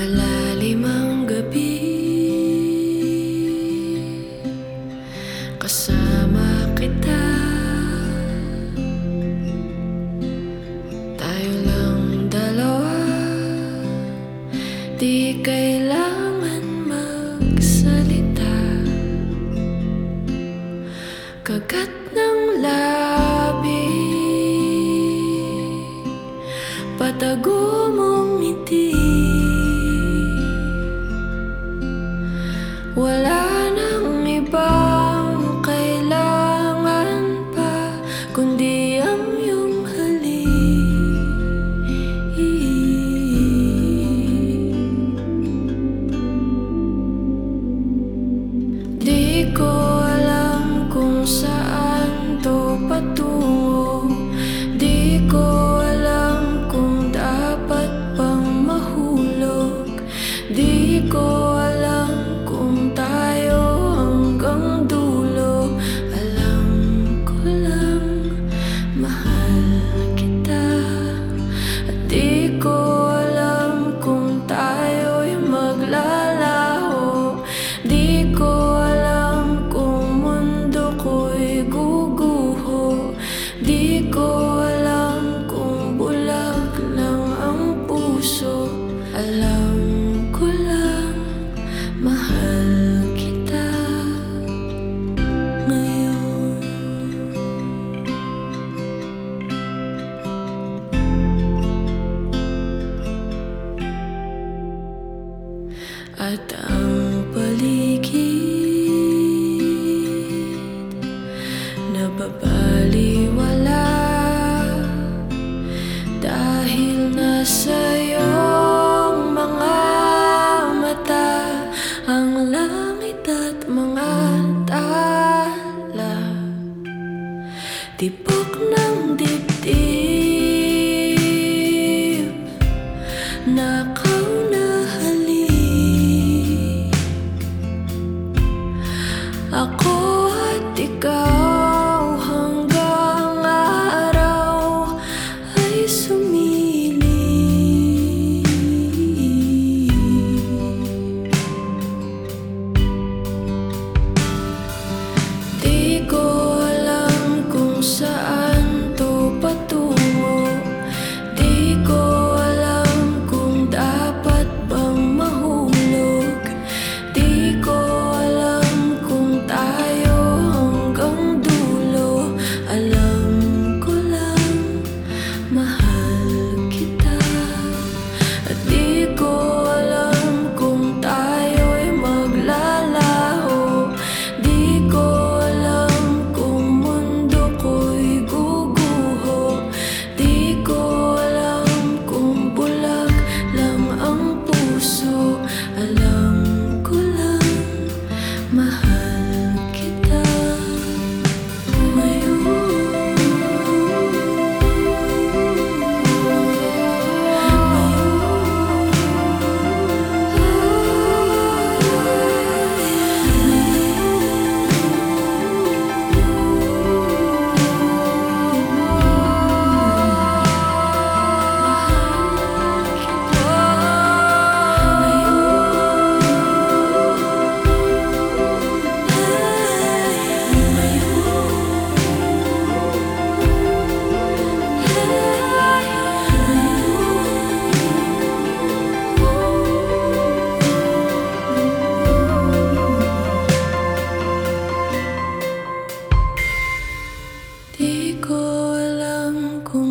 Malalim ang gabi. Kasama kita. Tayo lang dalawa. Di kailangan Tibok ng dibdib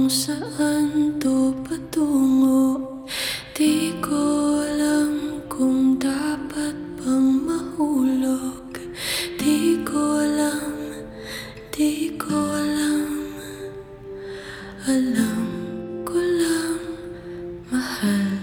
saan to patungo? Di ko alam kung dapat bang mahulog. Di ko alam, di ko alam. Alam ko lang, mahal